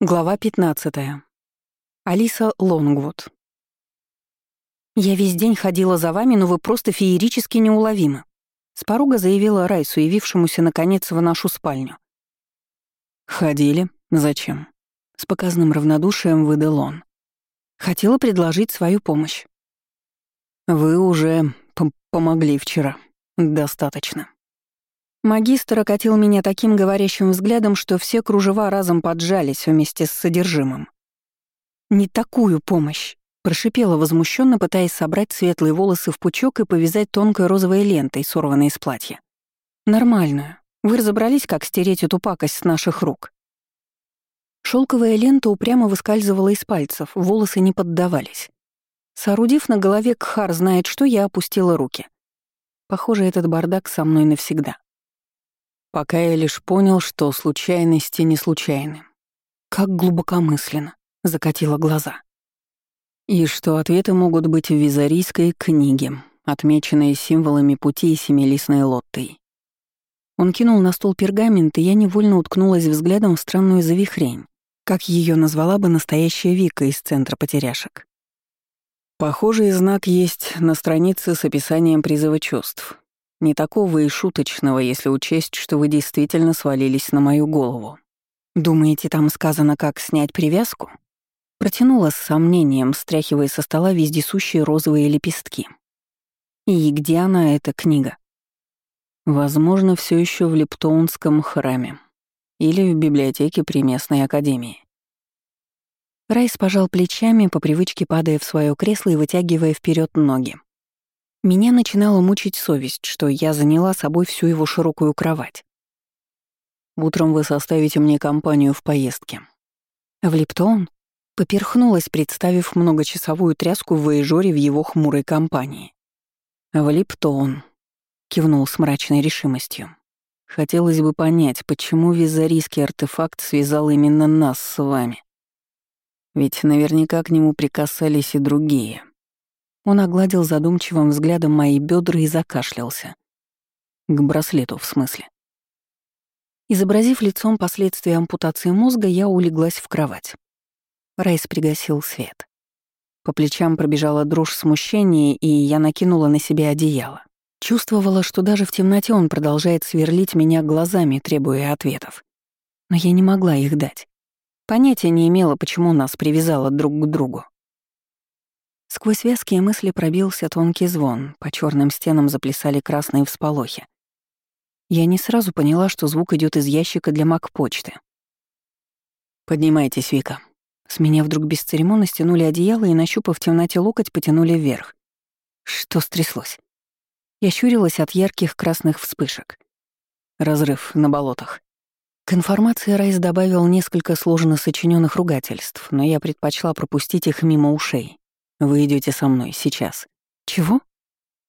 Глава 15. Алиса Лонгвуд. «Я весь день ходила за вами, но вы просто феерически неуловимы», — с порога заявила Райсу, явившемуся, наконец, в нашу спальню. «Ходили? Зачем?» — с показным равнодушием выдал он. «Хотела предложить свою помощь». «Вы уже помогли вчера. Достаточно». Магистр окатил меня таким говорящим взглядом, что все кружева разом поджались вместе с содержимым. «Не такую помощь!» — прошипела возмущенно, пытаясь собрать светлые волосы в пучок и повязать тонкой розовой лентой, сорванной из платья. «Нормальную. Вы разобрались, как стереть эту пакость с наших рук?» Шелковая лента упрямо выскальзывала из пальцев, волосы не поддавались. Соорудив на голове кхар знает что, я опустила руки. Похоже, этот бардак со мной навсегда. Пока я лишь понял, что случайности не случайны. Как глубокомысленно, закатила глаза. И что ответы могут быть в визарийской книге, отмеченные символами пути и семилистной лоттой. Он кинул на стол пергамент, и я невольно уткнулась взглядом в странную завихрень, как ее назвала бы настоящая Вика из Центра потеряшек. Похожий знак есть на странице с описанием призыва чувств. Не такого и шуточного, если учесть, что вы действительно свалились на мою голову. Думаете, там сказано, как снять привязку? Протянула с сомнением, стряхивая со стола вездесущие розовые лепестки. И где она, эта книга? Возможно, все еще в Лептоунском храме. Или в библиотеке при местной академии. Райс пожал плечами, по привычке падая в свое кресло и вытягивая вперед ноги. Меня начинала мучить совесть, что я заняла собой всю его широкую кровать. «Утром вы составите мне компанию в поездке». В Липтон поперхнулась, представив многочасовую тряску в Воежоре в его хмурой компании. «В Липтон», — кивнул с мрачной решимостью. «Хотелось бы понять, почему визарийский артефакт связал именно нас с вами. Ведь наверняка к нему прикасались и другие». Он огладил задумчивым взглядом мои бедра и закашлялся. К браслету, в смысле. Изобразив лицом последствия ампутации мозга, я улеглась в кровать. Райс пригасил свет. По плечам пробежала дрожь смущения, и я накинула на себя одеяло. Чувствовала, что даже в темноте он продолжает сверлить меня глазами, требуя ответов. Но я не могла их дать. Понятия не имела, почему нас привязало друг к другу. Сквозь вязкие мысли пробился тонкий звон, по черным стенам заплясали красные всполохи. Я не сразу поняла, что звук идет из ящика для мак-почты. «Поднимайтесь, Вика». С меня вдруг бесцеремонно стянули одеяло и, нащупав в темноте локоть, потянули вверх. Что стряслось? Я щурилась от ярких красных вспышек. Разрыв на болотах. К информации Райс добавил несколько сложно сочиненных ругательств, но я предпочла пропустить их мимо ушей. Вы идете со мной сейчас. Чего?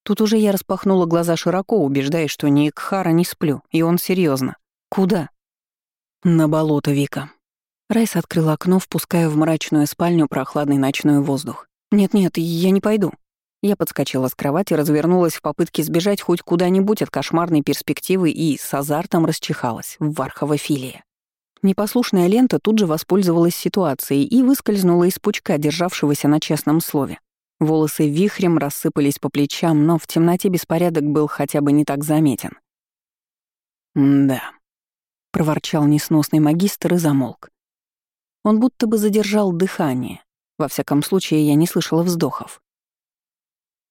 Тут уже я распахнула глаза широко, убеждаясь, что ни Кхара не сплю, и он серьезно. Куда? На болото, Вика. Райс открыл окно, впуская в мрачную спальню прохладный ночной воздух. «Нет-нет, я не пойду». Я подскочила с кровати, развернулась в попытке сбежать хоть куда-нибудь от кошмарной перспективы и с азартом расчихалась в варховофилии. Непослушная лента тут же воспользовалась ситуацией и выскользнула из пучка, державшегося на честном слове. Волосы вихрем рассыпались по плечам, но в темноте беспорядок был хотя бы не так заметен. «Да», — проворчал несносный магистр и замолк. Он будто бы задержал дыхание. Во всяком случае, я не слышала вздохов.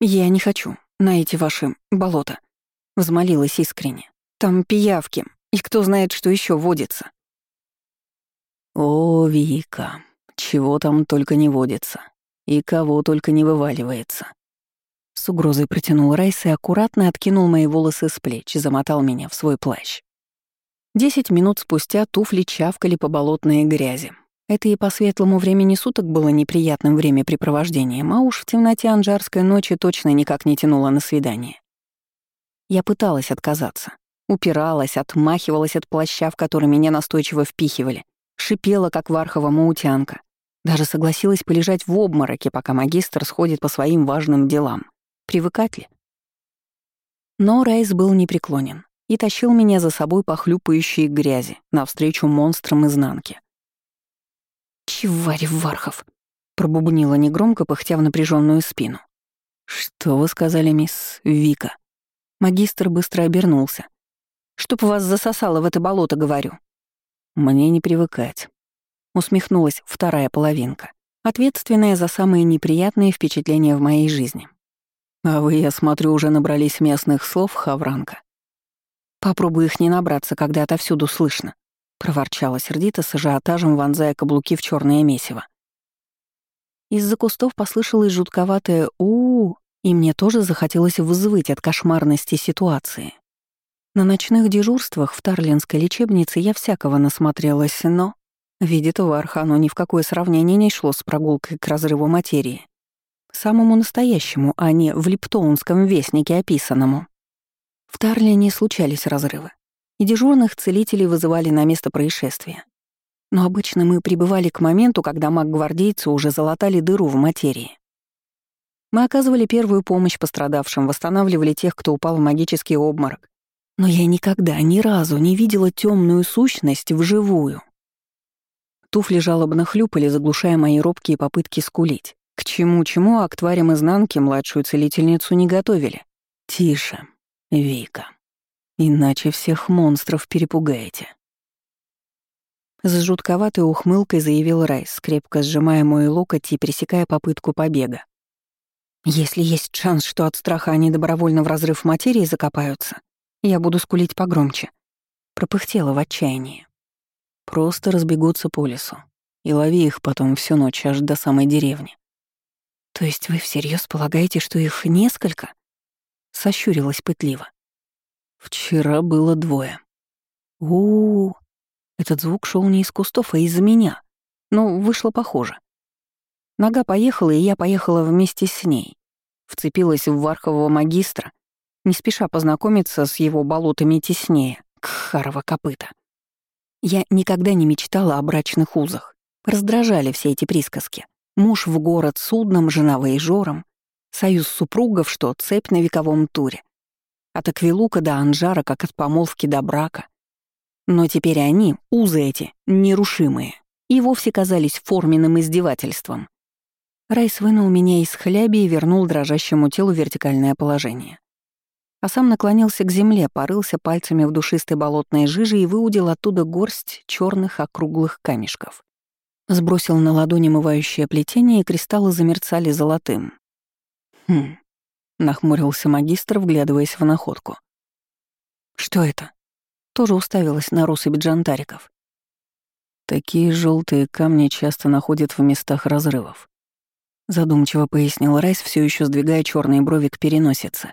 «Я не хочу на эти ваши болота», — взмолилась искренне. «Там пиявки, и кто знает, что еще водится». О, Вика, чего там только не водится. И кого только не вываливается. С угрозой протянул Райс и аккуратно откинул мои волосы с плеч, и замотал меня в свой плащ. Десять минут спустя туфли чавкали по болотной грязи. Это и по светлому времени суток было неприятным времяпрепровождением, а уж в темноте анжарской ночи точно никак не тянуло на свидание. Я пыталась отказаться. Упиралась, отмахивалась от плаща, в который меня настойчиво впихивали, шипела, как вархова маутянка. Даже согласилась полежать в обмороке, пока магистр сходит по своим важным делам. Привыкать ли? Но Райс был непреклонен и тащил меня за собой по хлюпающей грязи, навстречу монстрам изнанки. Чеварь Вархов!» — пробубнила негромко, пыхтя в напряженную спину. «Что вы сказали, мисс Вика?» Магистр быстро обернулся. «Чтоб вас засосало в это болото, говорю». «Мне не привыкать», — усмехнулась вторая половинка, ответственная за самые неприятные впечатления в моей жизни. «А вы, я смотрю, уже набрались местных слов, Хавранка». «Попробуй их не набраться, когда отовсюду слышно», — проворчала сердито с ажиотажем, вонзая каблуки в черное месиво. Из-за кустов послышалось жутковатое у, -у, -у и мне тоже захотелось взвыть от кошмарности ситуации. На ночных дежурствах в Тарлинской лечебнице я всякого насмотрелась, но, видит Варха, оно ни в какое сравнение не шло с прогулкой к разрыву материи. Самому настоящему, а не в Липтоунском вестнике описанному. В Тарлине случались разрывы, и дежурных целителей вызывали на место происшествия. Но обычно мы прибывали к моменту, когда маг-гвардейцы уже залатали дыру в материи. Мы оказывали первую помощь пострадавшим, восстанавливали тех, кто упал в магический обморок. Но я никогда, ни разу не видела темную сущность вживую. Туфли жалобно хлюпали, заглушая мои робкие попытки скулить. К чему-чему, а к тварям изнанки младшую целительницу не готовили. Тише, Вика. Иначе всех монстров перепугаете. С жутковатой ухмылкой заявил Райс, крепко сжимая мой локоть и пресекая попытку побега. Если есть шанс, что от страха они добровольно в разрыв материи закопаются, я буду скулить погромче. Пропыхтела в отчаянии. Просто разбегутся по лесу. И лови их потом всю ночь аж до самой деревни. То есть вы всерьез полагаете, что их несколько? Сощурилась пытливо. Вчера было двое. У, -у, у Этот звук шел не из кустов, а из-за меня. Но вышло похоже. Нога поехала, и я поехала вместе с ней. Вцепилась в вархового магистра, не спеша познакомиться с его болотами теснее, кхарова копыта. Я никогда не мечтала о брачных узах. Раздражали все эти присказки. Муж в город судном, жена воежором, союз супругов, что цепь на вековом туре. От Аквилука до Анжара, как от помолвки до брака. Но теперь они, узы эти, нерушимые, и вовсе казались форменным издевательством. Райс вынул меня из хляби и вернул дрожащему телу вертикальное положение. А сам наклонился к земле, порылся пальцами в душистой болотной жиже и выудил оттуда горсть черных округлых камешков. Сбросил на ладони мывающее плетение, и кристаллы замерцали золотым. «Хм», — нахмурился магистр, вглядываясь в находку. «Что это?» Тоже уставилась на россыпь джантариков. Такие желтые камни часто находят в местах разрывов. Задумчиво пояснил Райс, все еще сдвигая черные брови к переносице.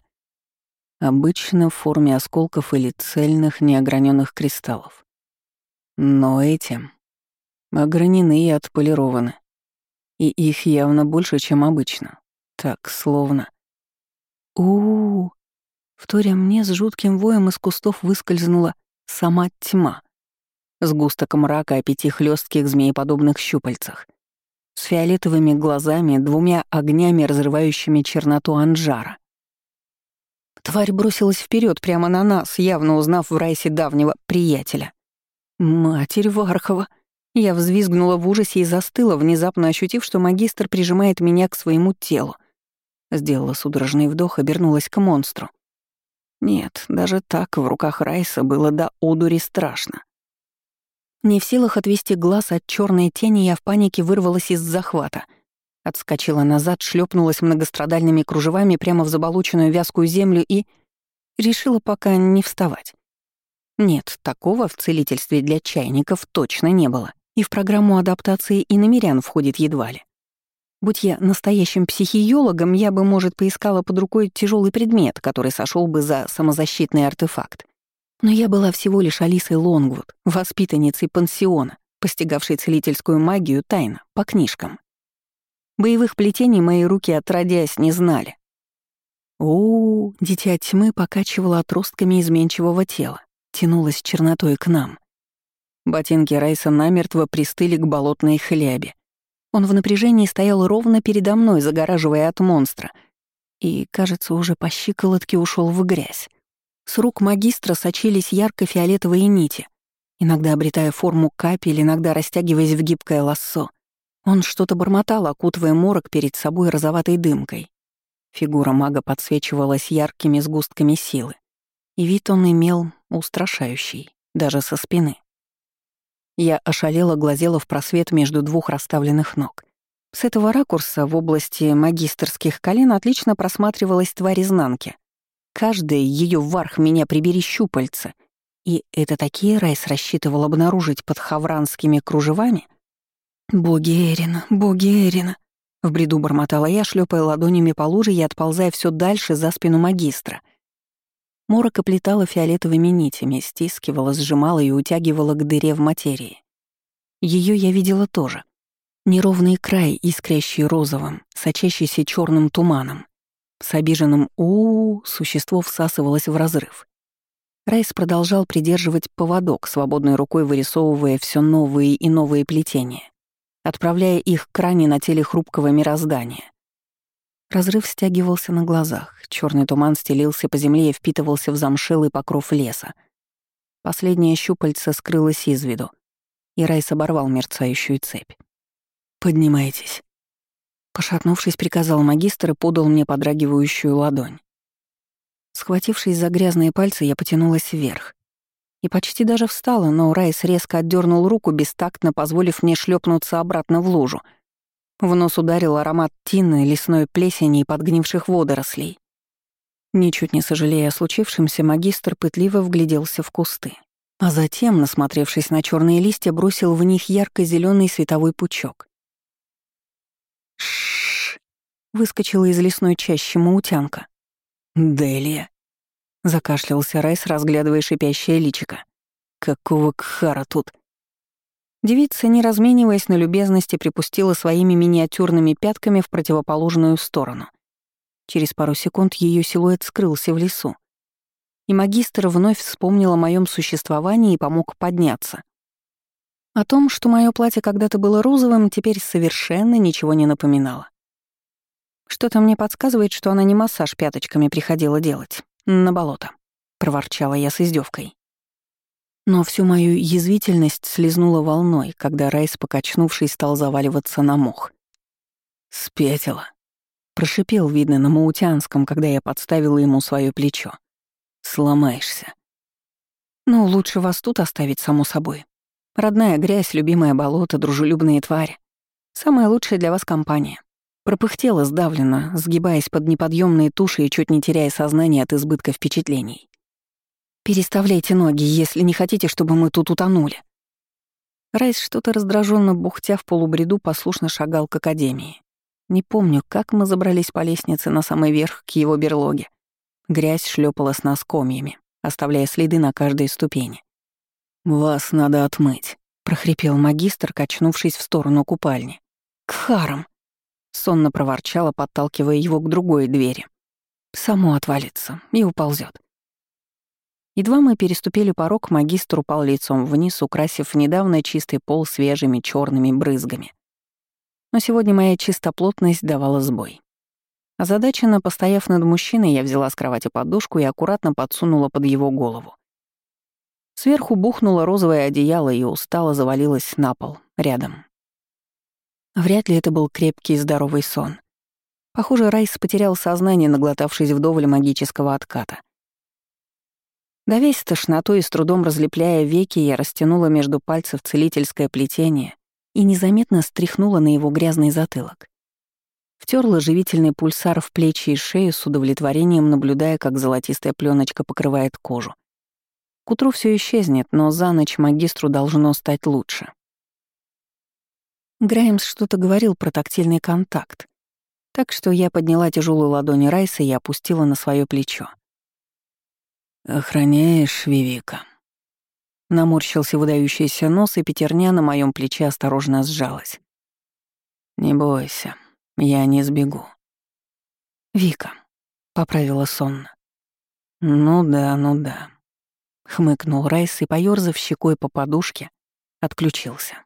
Обычно в форме осколков или цельных неограненных кристаллов. Но эти огранены и отполированы. И их явно больше, чем обычно. Так, словно. у у, -у. Вторя мне с жутким воем из кустов выскользнула сама тьма. Сгусток мрака о пяти хлестких змееподобных щупальцах с фиолетовыми глазами, двумя огнями, разрывающими черноту Анжара. Тварь бросилась вперед прямо на нас, явно узнав в Райсе давнего приятеля. «Матерь Вархова!» Я взвизгнула в ужасе и застыла, внезапно ощутив, что магистр прижимает меня к своему телу. Сделала судорожный вдох, обернулась к монстру. Нет, даже так в руках Райса было до одури страшно. Не в силах отвести глаз от черной тени, я в панике вырвалась из захвата. Отскочила назад, шлепнулась многострадальными кружевами прямо в заболоченную вязкую землю и... Решила пока не вставать. Нет, такого в целительстве для чайников точно не было. И в программу адаптации и намерян входит едва ли. Будь я настоящим психиологом, я бы, может, поискала под рукой тяжелый предмет, который сошел бы за самозащитный артефакт. Но я была всего лишь Алисой Лонгвуд, воспитанницей пансиона, постигавшей целительскую магию тайно, по книжкам. Боевых плетений мои руки отродясь не знали. О, дитя тьмы покачивало отростками изменчивого тела, тянулось чернотой к нам. Ботинки Райса намертво пристыли к болотной хлябе. Он в напряжении стоял ровно передо мной, загораживая от монстра, и, кажется, уже по щиколотке ушел в грязь. С рук магистра сочились ярко-фиолетовые нити, иногда обретая форму капель, иногда растягиваясь в гибкое лассо. Он что-то бормотал, окутывая морок перед собой розоватой дымкой. Фигура мага подсвечивалась яркими сгустками силы, и вид он имел устрашающий, даже со спины. Я ошалела, глазела в просвет между двух расставленных ног. С этого ракурса в области магистрских колен отлично просматривалась тварь изнанки. Каждая ее варх меня прибери щупальца. И это такие Райс рассчитывал обнаружить под хавранскими кружевами? «Боги Эрина, боги Эрина!» В бреду бормотала я, шлепая ладонями по луже и отползая все дальше за спину магистра. Морок оплетала фиолетовыми нитями, стискивала, сжимала и утягивала к дыре в материи. Ее я видела тоже. Неровный край, искрящий розовым, сочащийся черным туманом. С обиженным у, -у, -у существо всасывалось в разрыв. Райс продолжал придерживать поводок, свободной рукой вырисовывая все новые и новые плетения отправляя их к ране на теле хрупкого мироздания. Разрыв стягивался на глазах, черный туман стелился по земле и впитывался в замшелый покров леса. Последнее щупальце скрылось из виду, и Райс оборвал мерцающую цепь. «Поднимайтесь». Пошатнувшись, приказал магистр и подал мне подрагивающую ладонь. Схватившись за грязные пальцы, я потянулась вверх и почти даже встала, но Райс резко отдернул руку, бестактно позволив мне шлепнуться обратно в лужу. В нос ударил аромат тины, лесной плесени и подгнивших водорослей. Ничуть не сожалея о случившемся, магистр пытливо вгляделся в кусты. А затем, насмотревшись на черные листья, бросил в них ярко зеленый световой пучок. Шш! выскочила из лесной чащи маутянка. «Делия!» Закашлялся Райс, разглядывая шипящее личико. «Какого кхара тут?» Девица, не размениваясь на любезности, припустила своими миниатюрными пятками в противоположную сторону. Через пару секунд ее силуэт скрылся в лесу. И магистр вновь вспомнил о моем существовании и помог подняться. О том, что мое платье когда-то было розовым, теперь совершенно ничего не напоминало. Что-то мне подсказывает, что она не массаж пяточками приходила делать, «На болото», — проворчала я с издевкой. Но всю мою язвительность слезнула волной, когда Райс, покачнувшись, стал заваливаться на мох. «Спятила», — прошипел, видно, на маутянском, когда я подставила ему свое плечо. «Сломаешься». «Ну, лучше вас тут оставить, само собой. Родная грязь, любимое болото, дружелюбные твари. Самая лучшая для вас компания. Пропыхтела сдавленно, сгибаясь под неподъемные туши и чуть не теряя сознание от избытка впечатлений. «Переставляйте ноги, если не хотите, чтобы мы тут утонули». Райс что-то раздраженно бухтя в полубреду послушно шагал к академии. Не помню, как мы забрались по лестнице на самый верх к его берлоге. Грязь шлепала с нас комьями, оставляя следы на каждой ступени. «Вас надо отмыть», — прохрипел магистр, качнувшись в сторону купальни. «К харам!» Сонно проворчала, подталкивая его к другой двери. Само отвалится и уползет. Едва мы переступили порог, магистр упал лицом вниз, украсив недавно чистый пол свежими черными брызгами. Но сегодня моя чистоплотность давала сбой. Озадаченно, постояв над мужчиной, я взяла с кровати подушку и аккуратно подсунула под его голову. Сверху бухнуло розовое одеяло и устало завалилось на пол, рядом. Вряд ли это был крепкий и здоровый сон. Похоже, Райс потерял сознание, наглотавшись вдоволь магического отката. Довесь тошнотой и с трудом разлепляя веки, я растянула между пальцев целительское плетение и незаметно стряхнула на его грязный затылок. Втерла живительный пульсар в плечи и шею с удовлетворением, наблюдая, как золотистая пленочка покрывает кожу. К утру все исчезнет, но за ночь магистру должно стать лучше. Граймс что-то говорил про тактильный контакт, так что я подняла тяжелую ладонь Райса и опустила на свое плечо. «Охраняешь, Вивика?» Наморщился выдающийся нос, и пятерня на моем плече осторожно сжалась. «Не бойся, я не сбегу». «Вика», — поправила сонно. «Ну да, ну да», — хмыкнул Райс и, поёрзав щекой по подушке, отключился.